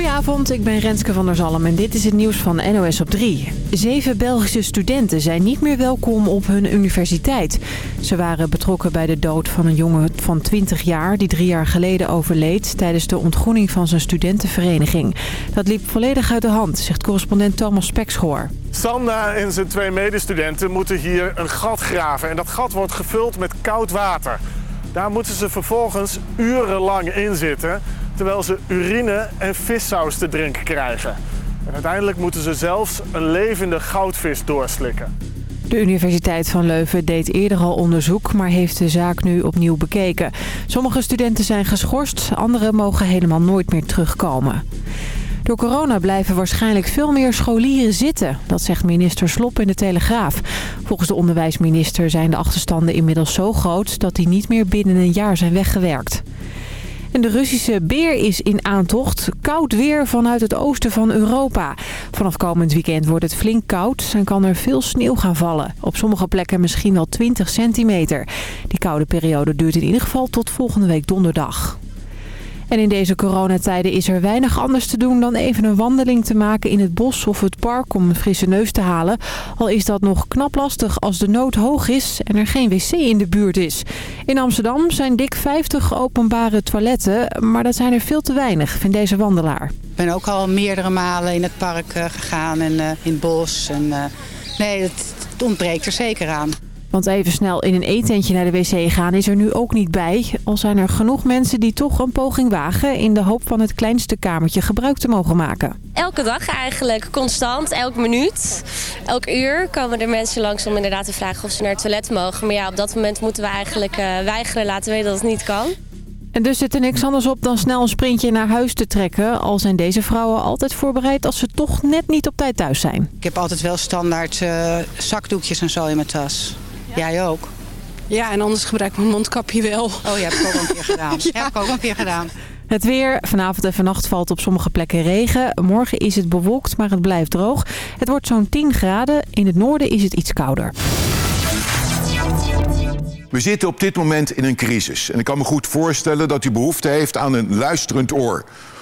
Goedenavond, ik ben Renske van der Zalm en dit is het nieuws van NOS op 3. Zeven Belgische studenten zijn niet meer welkom op hun universiteit. Ze waren betrokken bij de dood van een jongen van 20 jaar... die drie jaar geleden overleed tijdens de ontgroening van zijn studentenvereniging. Dat liep volledig uit de hand, zegt correspondent Thomas Spekschoor. Sanda en zijn twee medestudenten moeten hier een gat graven. En dat gat wordt gevuld met koud water. Daar moeten ze vervolgens urenlang in zitten... terwijl ze urine en vissaus te drinken krijgen. En uiteindelijk moeten ze zelfs een levende goudvis doorslikken. De Universiteit van Leuven deed eerder al onderzoek, maar heeft de zaak nu opnieuw bekeken. Sommige studenten zijn geschorst, anderen mogen helemaal nooit meer terugkomen. Door corona blijven waarschijnlijk veel meer scholieren zitten. Dat zegt minister Slop in de Telegraaf. Volgens de onderwijsminister zijn de achterstanden inmiddels zo groot... dat die niet meer binnen een jaar zijn weggewerkt. En de Russische beer is in aantocht. Koud weer vanuit het oosten van Europa. Vanaf komend weekend wordt het flink koud en kan er veel sneeuw gaan vallen. Op sommige plekken misschien wel 20 centimeter. Die koude periode duurt in ieder geval tot volgende week donderdag. En in deze coronatijden is er weinig anders te doen dan even een wandeling te maken in het bos of het park om een frisse neus te halen. Al is dat nog knap lastig als de nood hoog is en er geen wc in de buurt is. In Amsterdam zijn dik 50 openbare toiletten, maar dat zijn er veel te weinig, vindt deze wandelaar. Ik ben ook al meerdere malen in het park eh, gegaan en uh, in het bos. En, uh, nee, het ontbreekt er zeker aan. Want even snel in een eetentje naar de wc gaan is er nu ook niet bij. Al zijn er genoeg mensen die toch een poging wagen... in de hoop van het kleinste kamertje gebruik te mogen maken. Elke dag eigenlijk, constant, elk minuut, elk uur... komen er mensen langs om inderdaad te vragen of ze naar het toilet mogen. Maar ja, op dat moment moeten we eigenlijk uh, weigeren, laten weten dat het niet kan. En dus zit er niks anders op dan snel een sprintje naar huis te trekken. Al zijn deze vrouwen altijd voorbereid als ze toch net niet op tijd thuis zijn. Ik heb altijd wel standaard uh, zakdoekjes en zo in mijn tas. Jij ook? Ja, en anders gebruik ik mijn mondkapje wel. Oh, je hebt het ook al een keer gedaan. ja. heb ik ook al een keer gedaan. Het weer. Vanavond en vannacht valt op sommige plekken regen. Morgen is het bewolkt, maar het blijft droog. Het wordt zo'n 10 graden. In het noorden is het iets kouder. We zitten op dit moment in een crisis. En ik kan me goed voorstellen dat u behoefte heeft aan een luisterend oor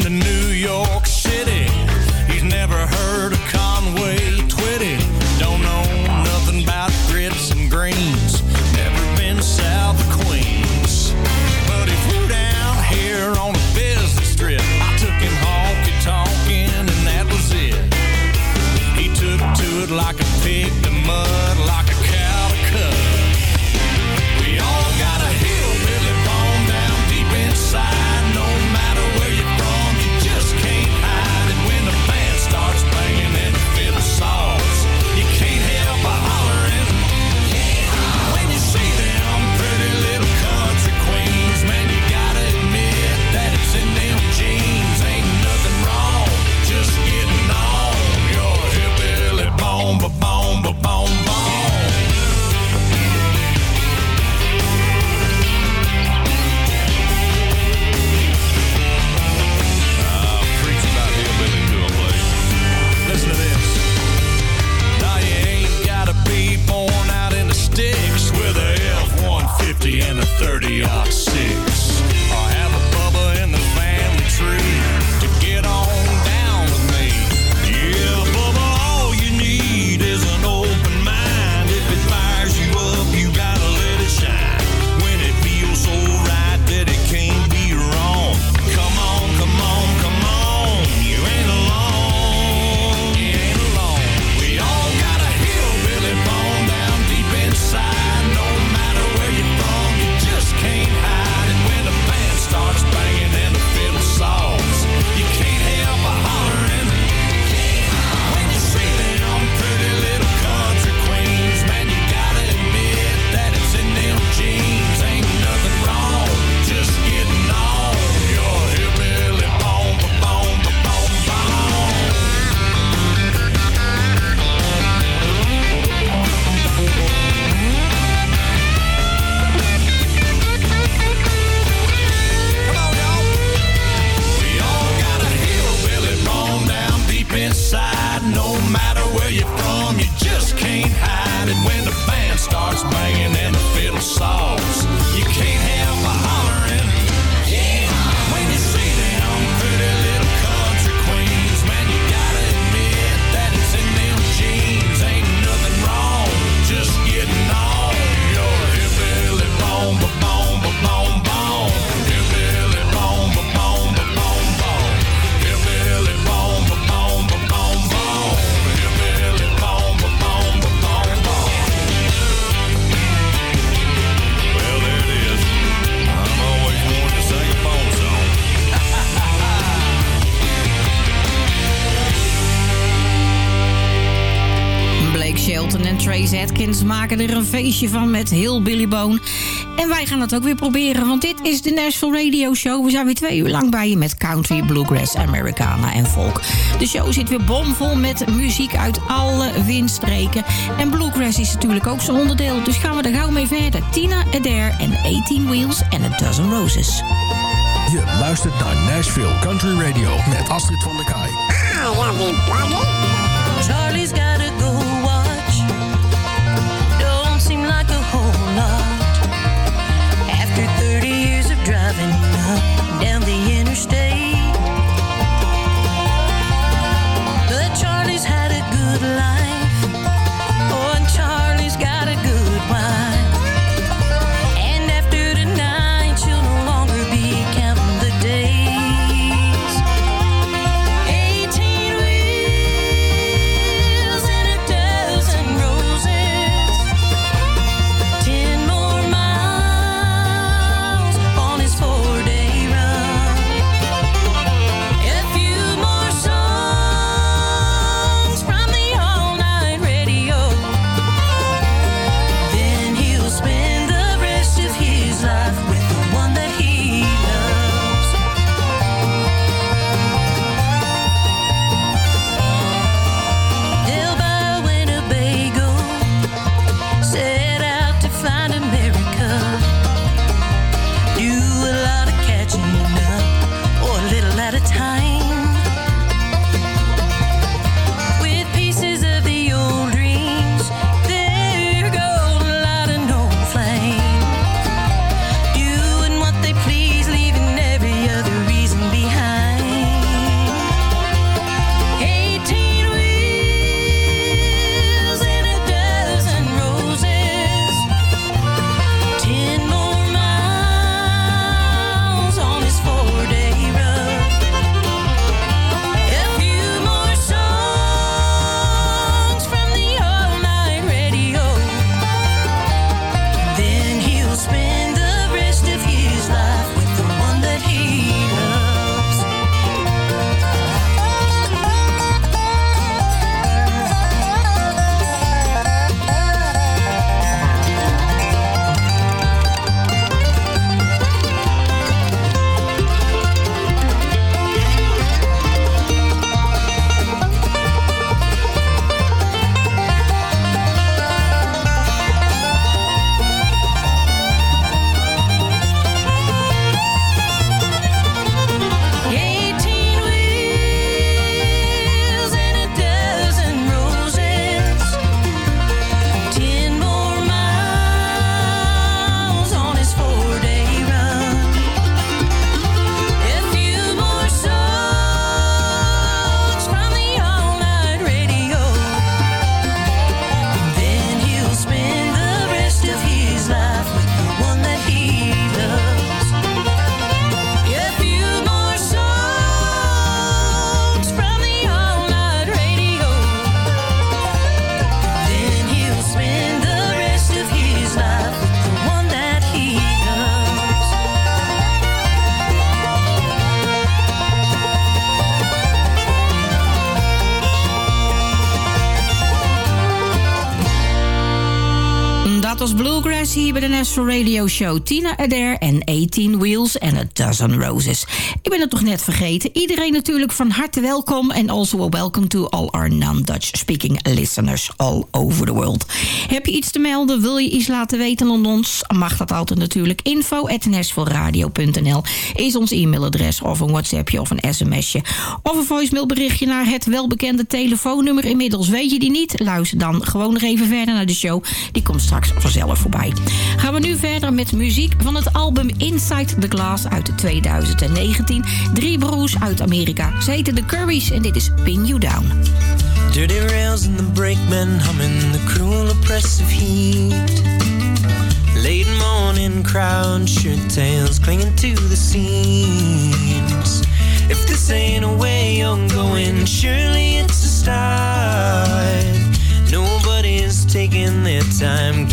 To New feestje van met heel Billy Bone. En wij gaan het ook weer proberen, want dit is de Nashville Radio Show. We zijn weer twee uur lang bij je met country, bluegrass, Americana en folk. De show zit weer bomvol met muziek uit alle windstreken. En bluegrass is natuurlijk ook zo'n onderdeel, dus gaan we er gauw mee verder. Tina Adair en 18 Wheels en A Dozen Roses. Je luistert naar Nashville Country Radio met Astrid van der Kaai. Charlie's gotta go Radio Show. Tina Adair en 18 Wheels en A Dozen Roses. Ik ben het toch net vergeten. Iedereen natuurlijk van harte welkom. En also a welcome to all our non-Dutch speaking listeners all over the world. Heb je iets te melden? Wil je iets laten weten aan ons? Mag dat altijd natuurlijk. Info is ons e-mailadres. Of een WhatsAppje of een sms'je. Of een voicemailberichtje naar het welbekende telefoonnummer. Inmiddels weet je die niet? Luister dan gewoon nog even verder naar de show. Die komt straks vanzelf voorbij. Gaan we nu verder met muziek van het album Inside the Glass uit 2019. Drie broers uit Amerika. Ze heten de Currys en dit is Pin You Down. Dirty rails and the brakemen humming the cruel oppressive heat. Late morning crowd, shirt tails clinging to the seams. If this ain't a way you're going, surely it's a start. Nobody's taking their time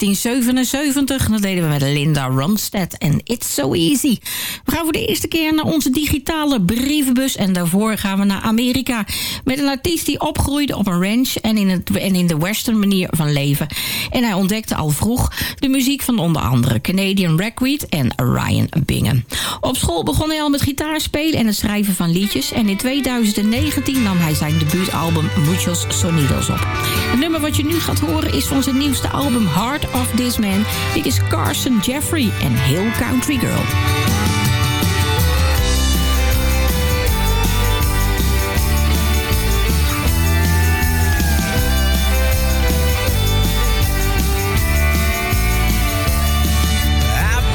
1977. Dat deden we met Linda Ronstadt en It's So Easy. We gaan voor de eerste keer naar onze digitale brievenbus. En daarvoor gaan we naar Amerika. Met een artiest die opgroeide op een ranch en in, het, en in de western manier van leven. En hij ontdekte al vroeg de muziek van onder andere Canadian Ragweed en Ryan Bingham. Op school begon hij al met gitaarspelen en het schrijven van liedjes. En in 2019 nam hij zijn debuutalbum Muchos Sonidos op. Het nummer wat je nu gaat horen is van zijn nieuwste album Heart of This Man. Dit is Carson Jeffrey en Hill Country Girl. I've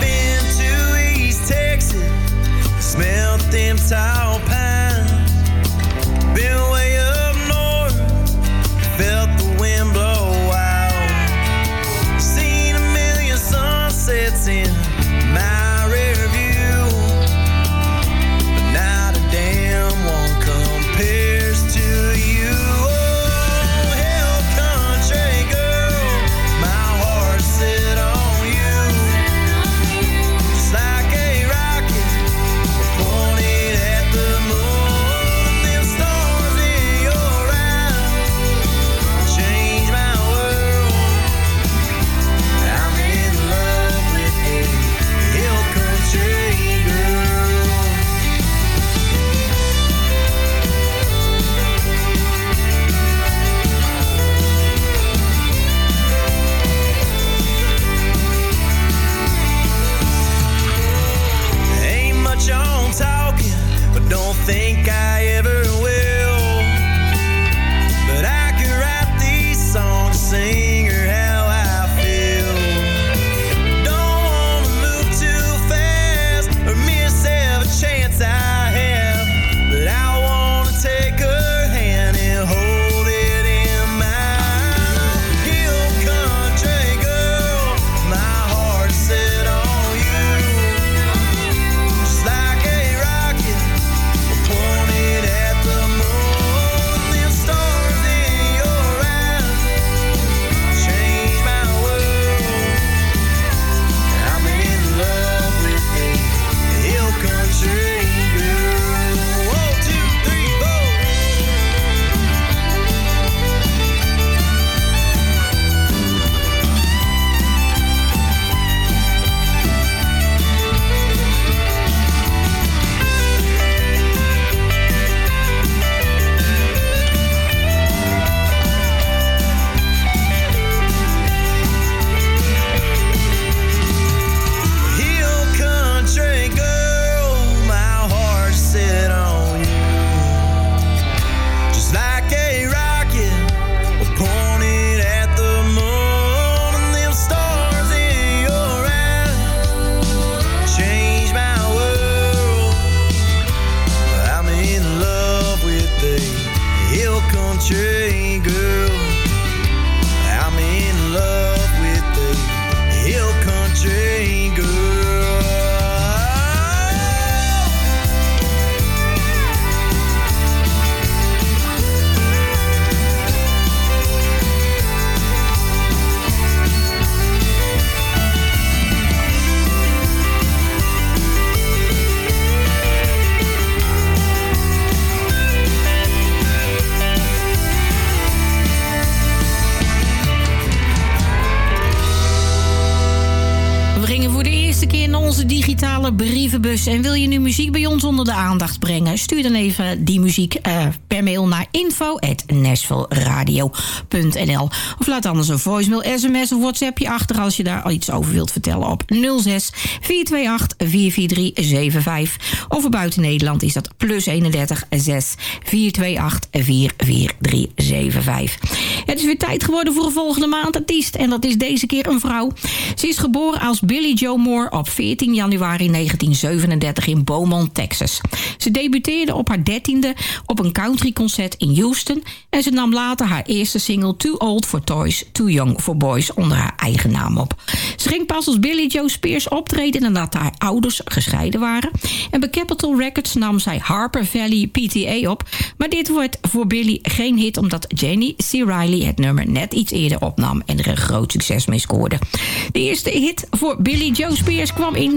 brievenbus. En wil je nu muziek bij ons onder de aandacht brengen? Stuur dan even die muziek eh, per mail naar info.nashvilleradio.nl Of laat anders een voicemail, sms of whatsappje achter... als je daar iets over wilt vertellen op 06 428 44375. Of buiten Nederland is dat plus 31 6 428 44375. Het is weer tijd geworden voor een volgende maand artiest. En dat is deze keer een vrouw. Ze is geboren als Billy Joe Moore op 14 januari 1937 in Beaumont, Texas. Ze debuteerde op haar dertiende op een countryconcert in Houston. En ze nam later haar eerste single Too Old for Toys, Too Young for Boys onder haar eigen naam op. Ze ging pas als Billy Joe Spears optreden nadat haar ouders gescheiden waren. En bij Capitol Records nam zij Harper Valley PTA op. Maar dit wordt voor Billy geen hit omdat Jenny C. Riley het nummer net iets eerder opnam en er een groot succes mee scoorde. De eerste hit voor Billy Joe Spears kwam in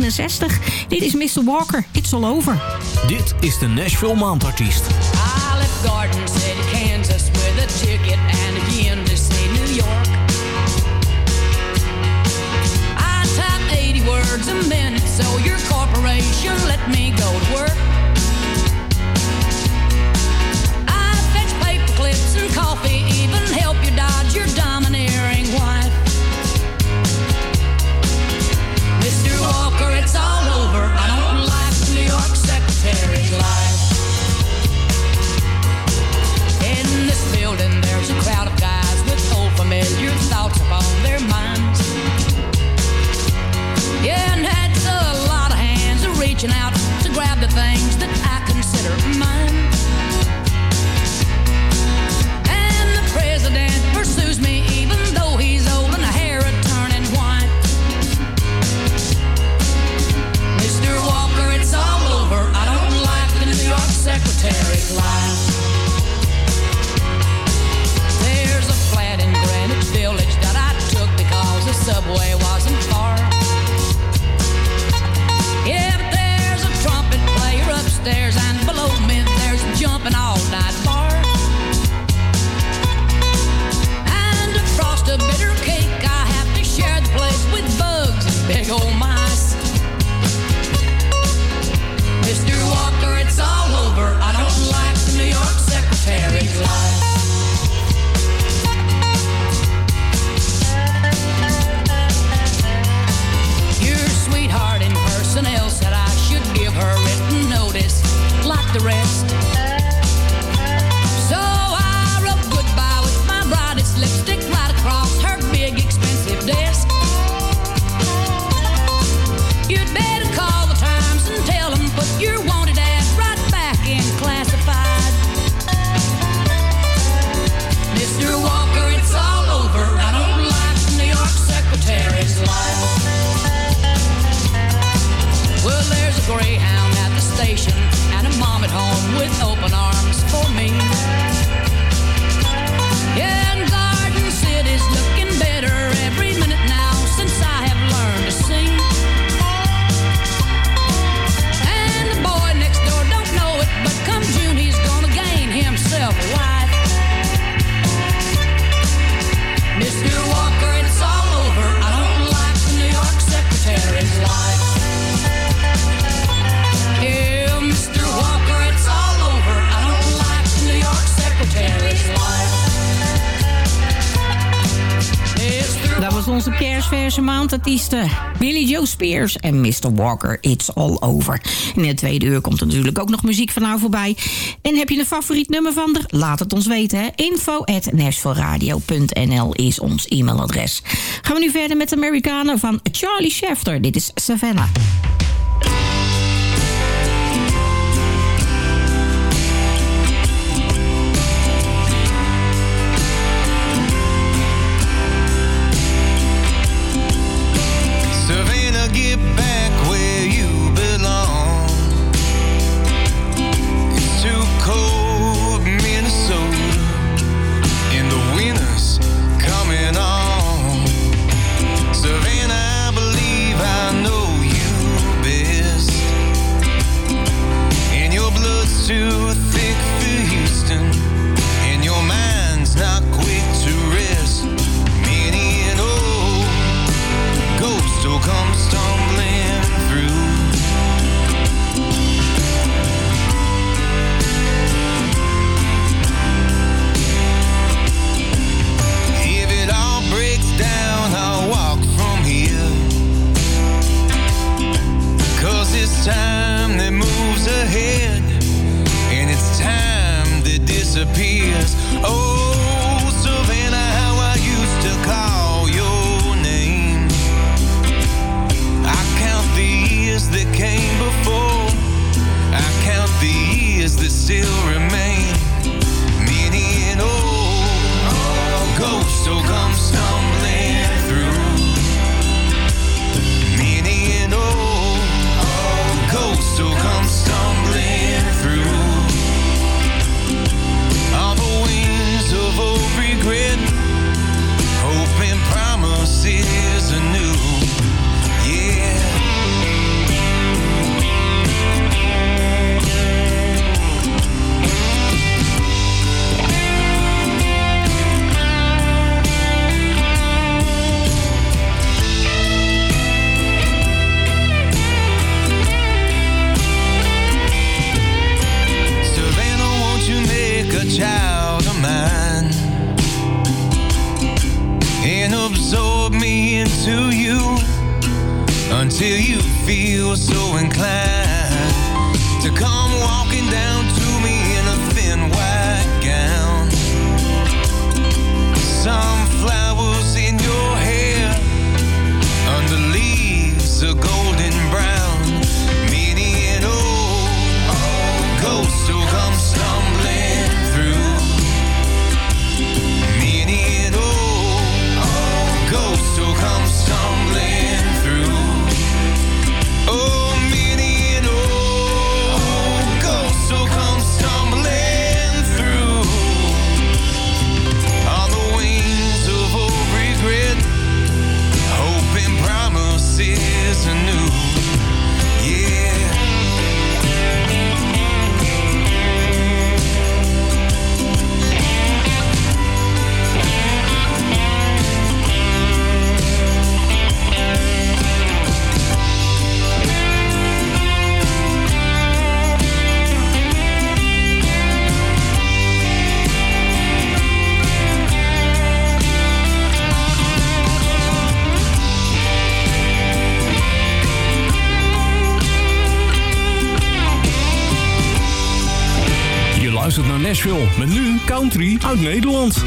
1969. Dit is Mr. Walker, It's All Over. Dit is de Nashville Maandartiest. I left Garden City, Kansas with a ticket and again to see New York. I type 80 words a minute, so your corporation let me go to work. Kerstverse maandartiesten Billy Joe Spears en Mr. Walker, It's All Over. In de tweede uur komt er natuurlijk ook nog muziek van haar voorbij. En heb je een favoriet nummer van haar? Laat het ons weten. Hè? Info is ons e-mailadres. Gaan we nu verder met de Amerikanen van Charlie Schefter. Dit is. Savannah, years. Oh. Nederland.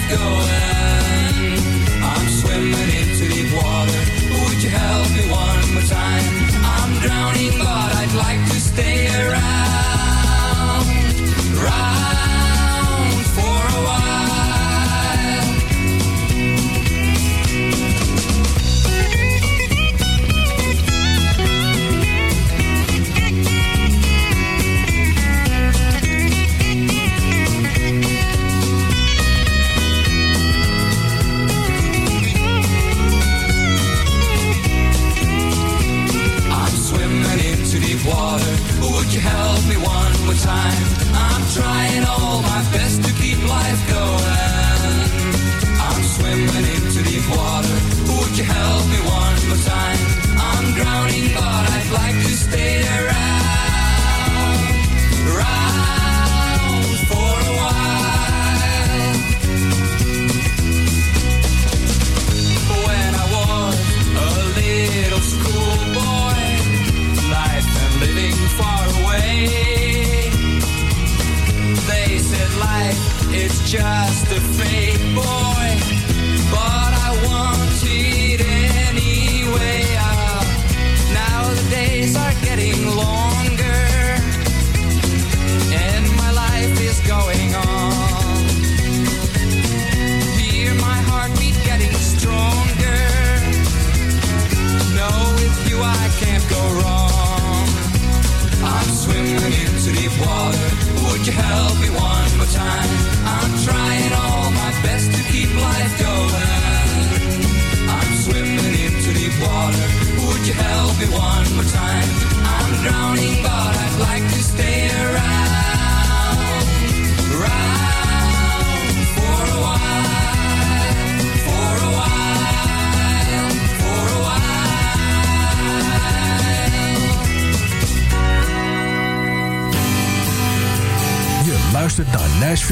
keep going. I'm swimming into deep water. Would you help me? One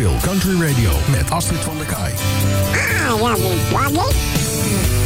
country radio met Astrid van der Kaai. Ah,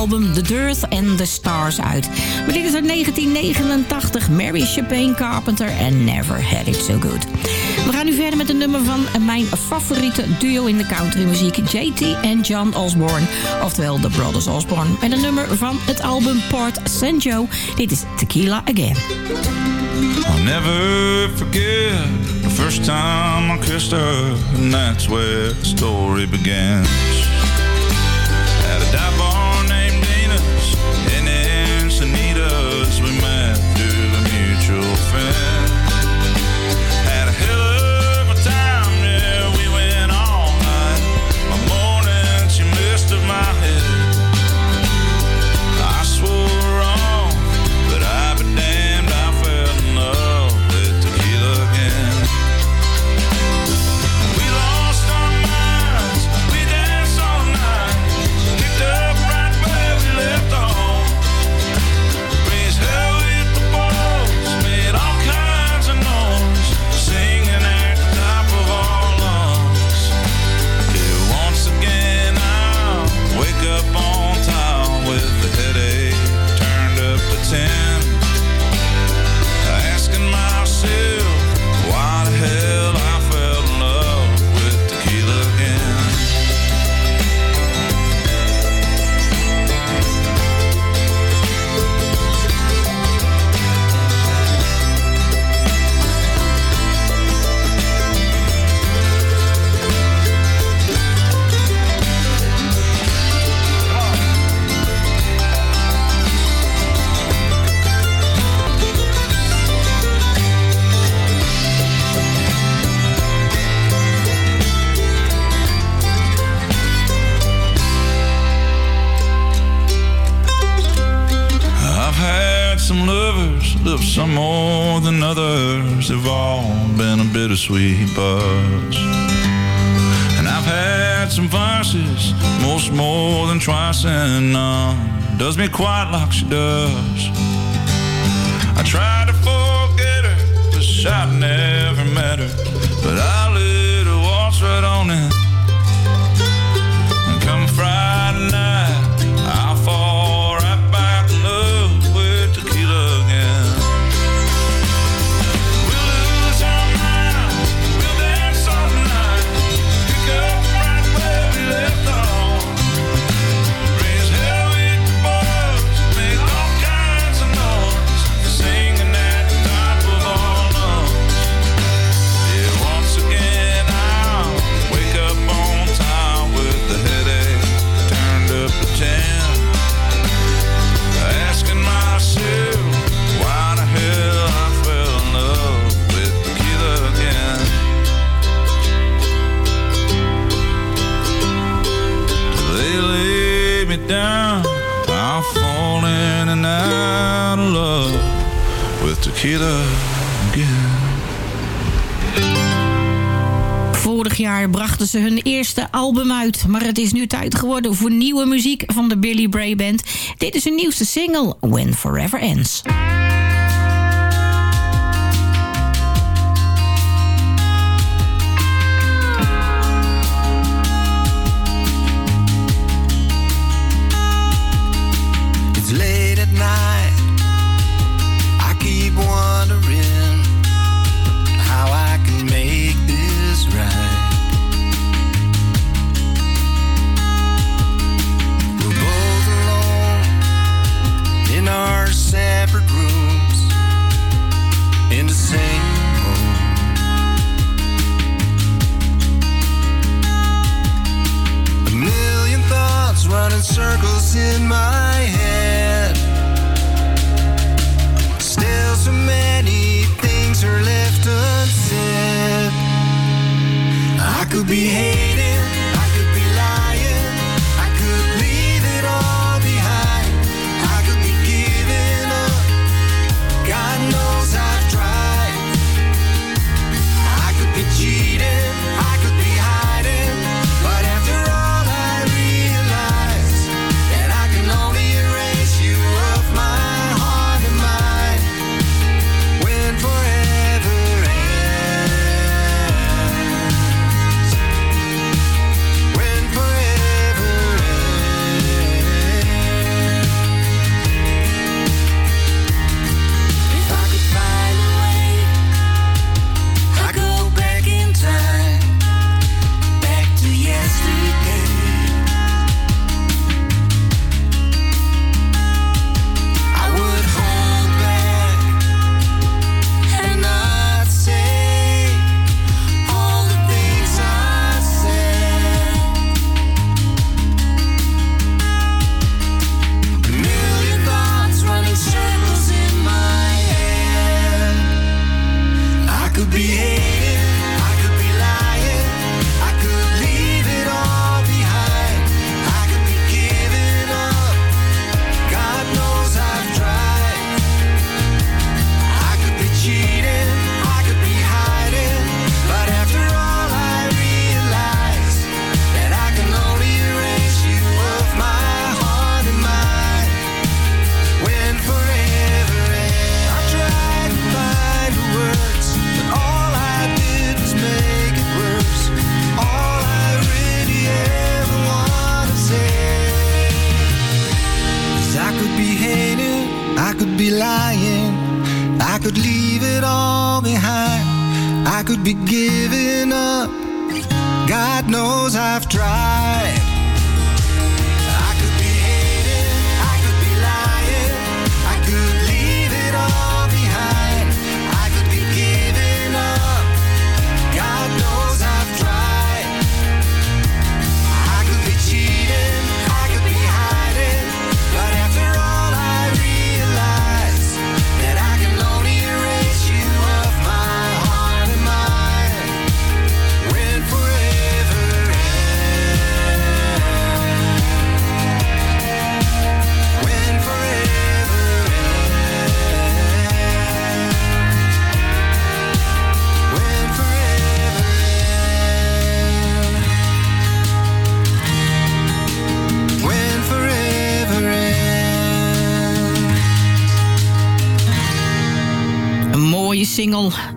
album The Dearth and the Stars uit. Maar dit is uit 1989, Mary Chapin Carpenter en Never Had It So Good. We gaan nu verder met een nummer van mijn favoriete duo in de countrymuziek... JT en John Osborne, oftewel The Brothers Osborne. Met een nummer van het album Port San Joe. Dit is Tequila Again. I'll never forget the first time I kissed her, and that's where the story began. sweet buzz. And I've had some vices, most more than twice, and none does me quite like she does. I tried to forget her, but shot never together again. Vorig jaar brachten ze hun eerste album uit, maar het is nu tijd geworden voor nieuwe muziek van de Billy Bray Band. Dit is hun nieuwste single, When Forever Ends.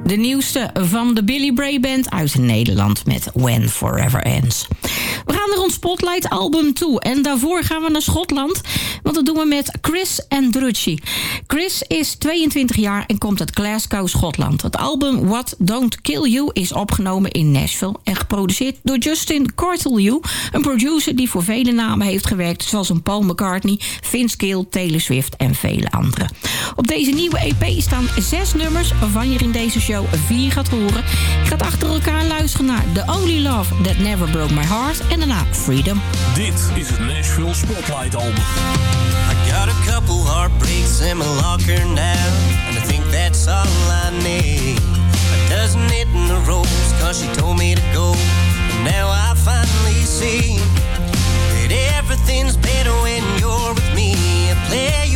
De nieuwste van de Billy Bray Band uit Nederland met When Forever Ends. We gaan naar ons Spotlight album toe en daarvoor gaan we naar Schotland... Want dat doen we met Chris Andrucci. Chris is 22 jaar en komt uit Glasgow, Schotland. Het album What Don't Kill You is opgenomen in Nashville... en geproduceerd door Justin Cortelyou... een producer die voor vele namen heeft gewerkt... zoals een Paul McCartney, Vince Gill, Taylor Swift en vele anderen. Op deze nieuwe EP staan zes nummers... waarvan je in deze show vier gaat horen. Je gaat achter elkaar luisteren naar The Only Love That Never Broke My Heart... en daarna Freedom. Dit is het Nashville Spotlight Album. I got a couple heartbreaks in my locker now, and I think that's all I need. A dozen it in the rose, cause she told me to go. And now I finally see that everything's better when you're with me. I play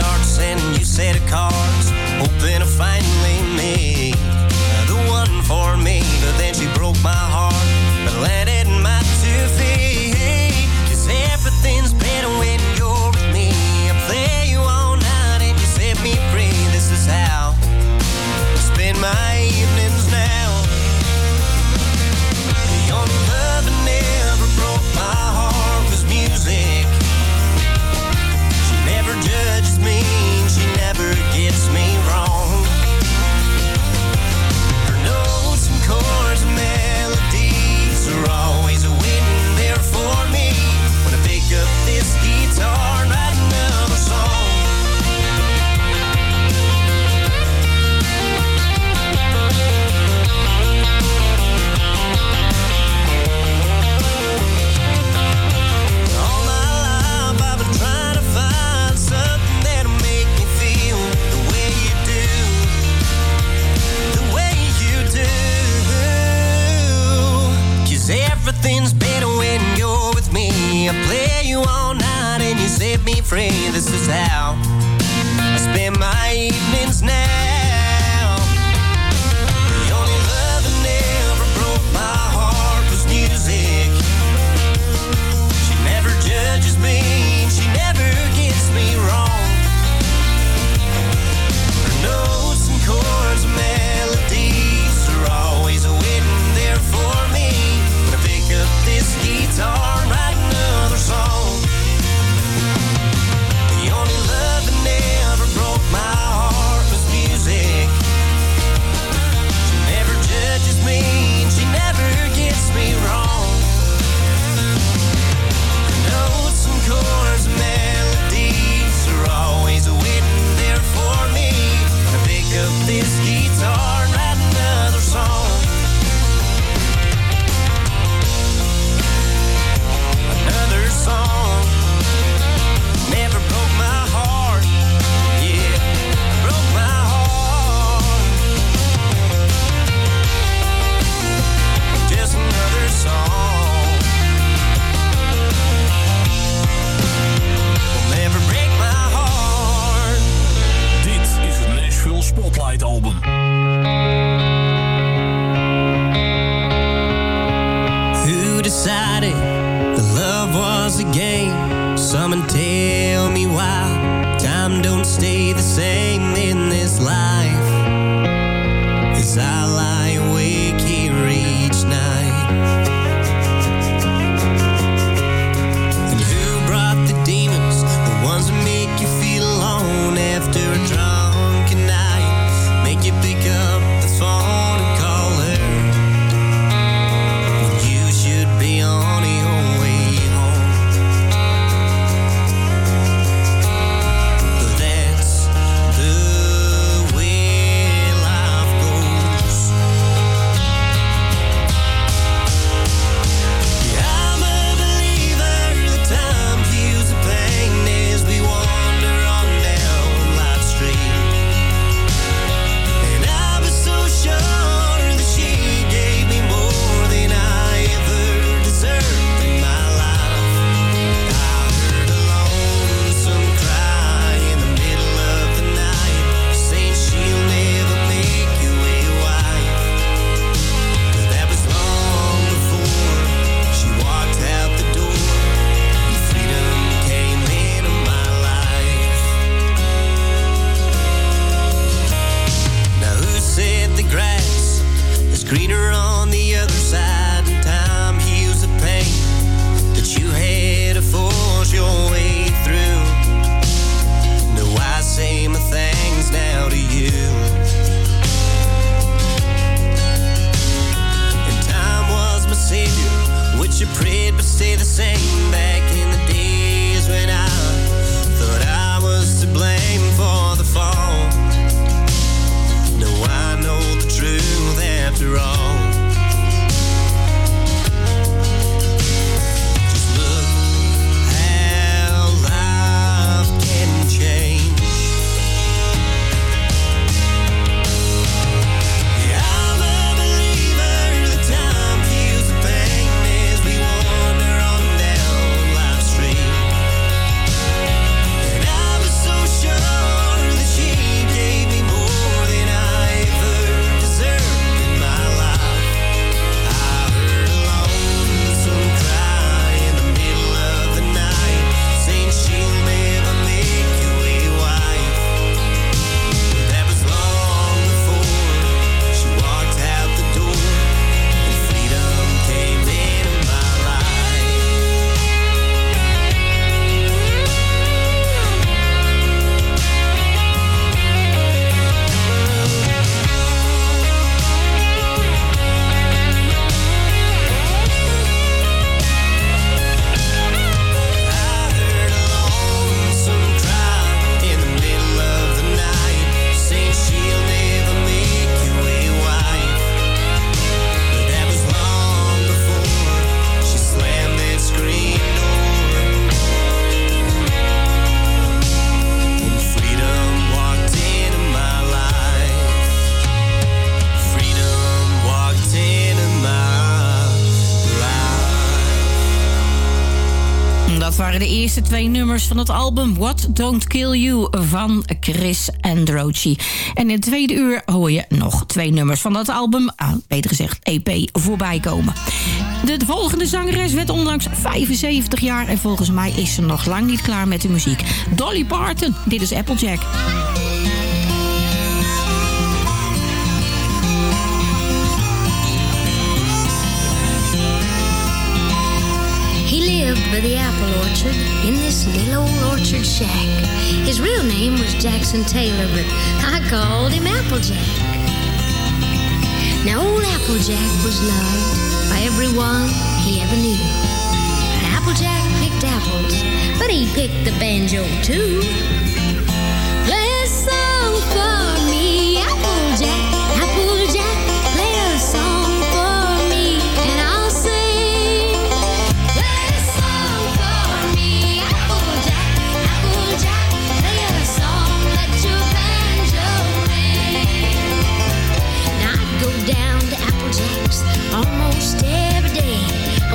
start sending you set of cards, hoping to finally meet the one for me. twee nummers van het album What Don't Kill You van Chris Androci. En in het tweede uur hoor je nog twee nummers van dat album, ah, beter gezegd EP, voorbij komen. De volgende zangeres werd onlangs 75 jaar en volgens mij is ze nog lang niet klaar met de muziek. Dolly Parton, dit is Applejack. lived by the apple orchard in this little old orchard shack. His real name was Jackson Taylor, but I called him Applejack. Now, old Applejack was loved by everyone he ever knew. Applejack picked apples, but he picked the banjo too.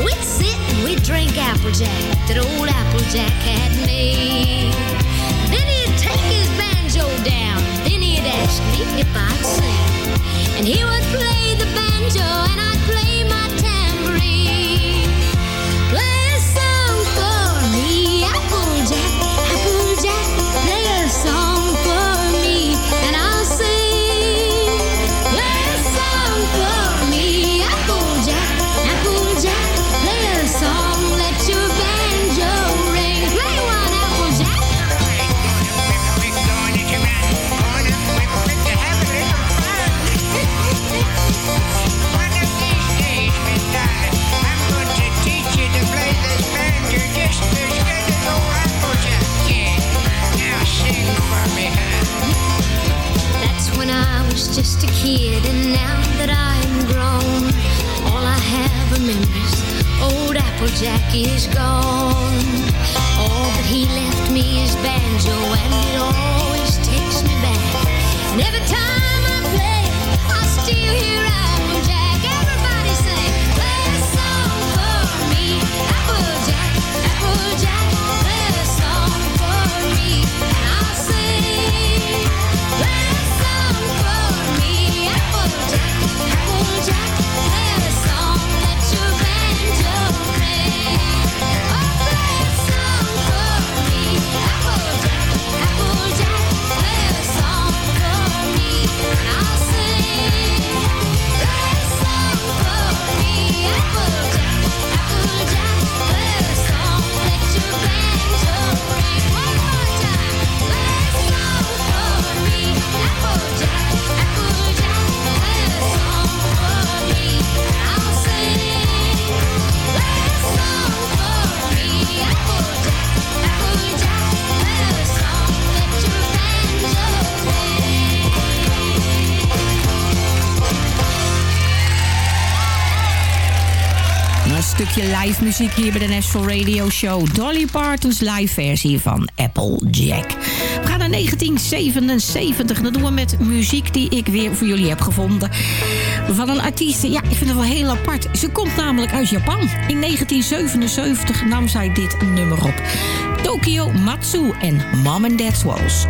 We'd sit and we'd drink Applejack that old Applejack had made. Then he'd take his banjo down, then he'd ask me if I'd sing. And he would play the banjo and I'd play stukje live muziek hier bij de Nashville Radio Show. Dolly Parton's live versie van Applejack. We gaan naar 1977. Dat doen we met muziek die ik weer voor jullie heb gevonden. Van een artiest, ja, ik vind het wel heel apart. Ze komt namelijk uit Japan. In 1977 nam zij dit nummer op. Tokyo Matsu en Mom and Dad's Walls.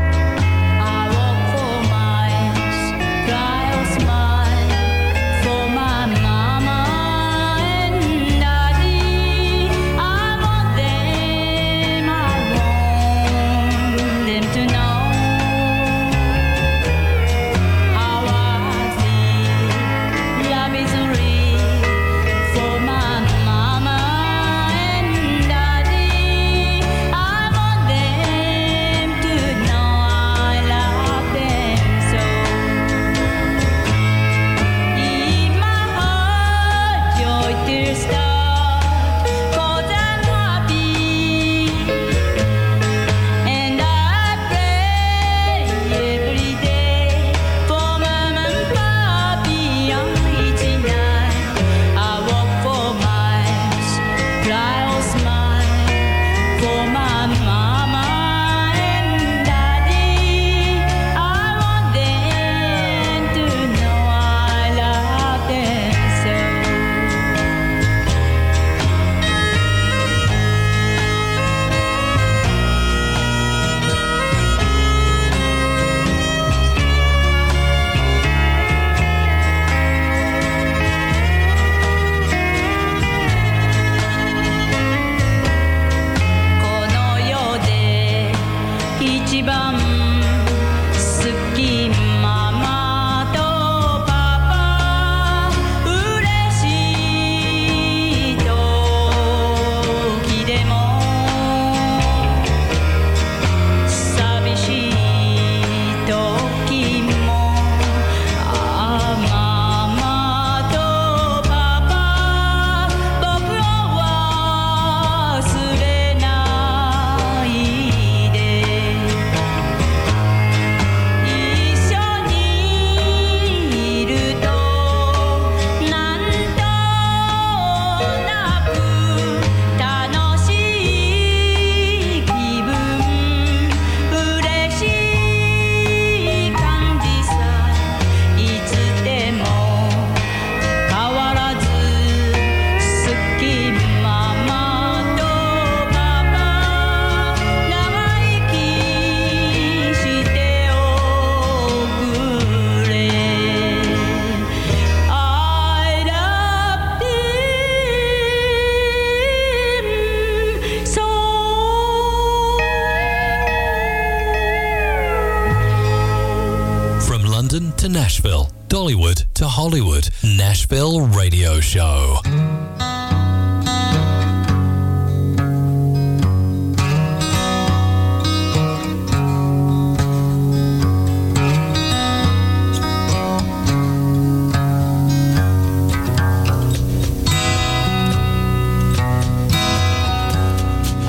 Show.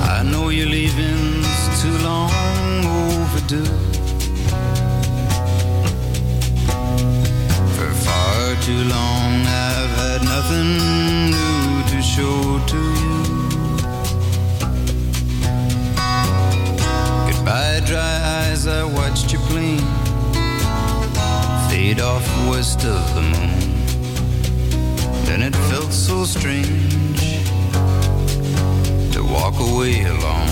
I know you're leaving's too long nothing new to show to you. Goodbye, dry eyes, I watched you blink. Fade off west of the moon. Then it felt so strange to walk away alone.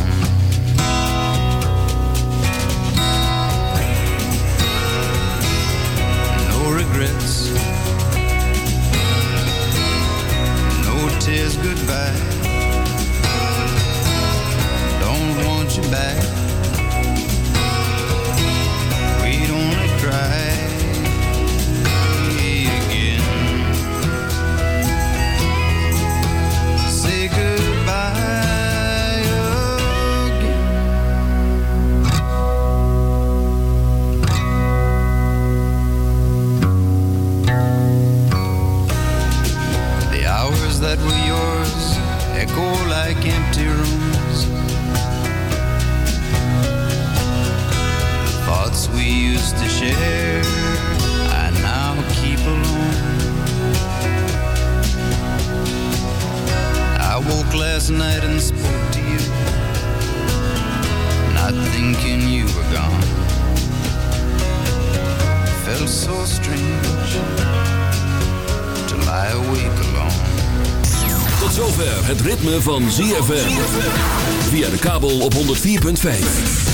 Tears goodbye. Don't want you back. To share, I now keep alone. last night and spoke to you, not thinking you were gone. Felt so strange to lie awake alone. Tot zover het ritme van ZFM. Via de kabel op 104.5.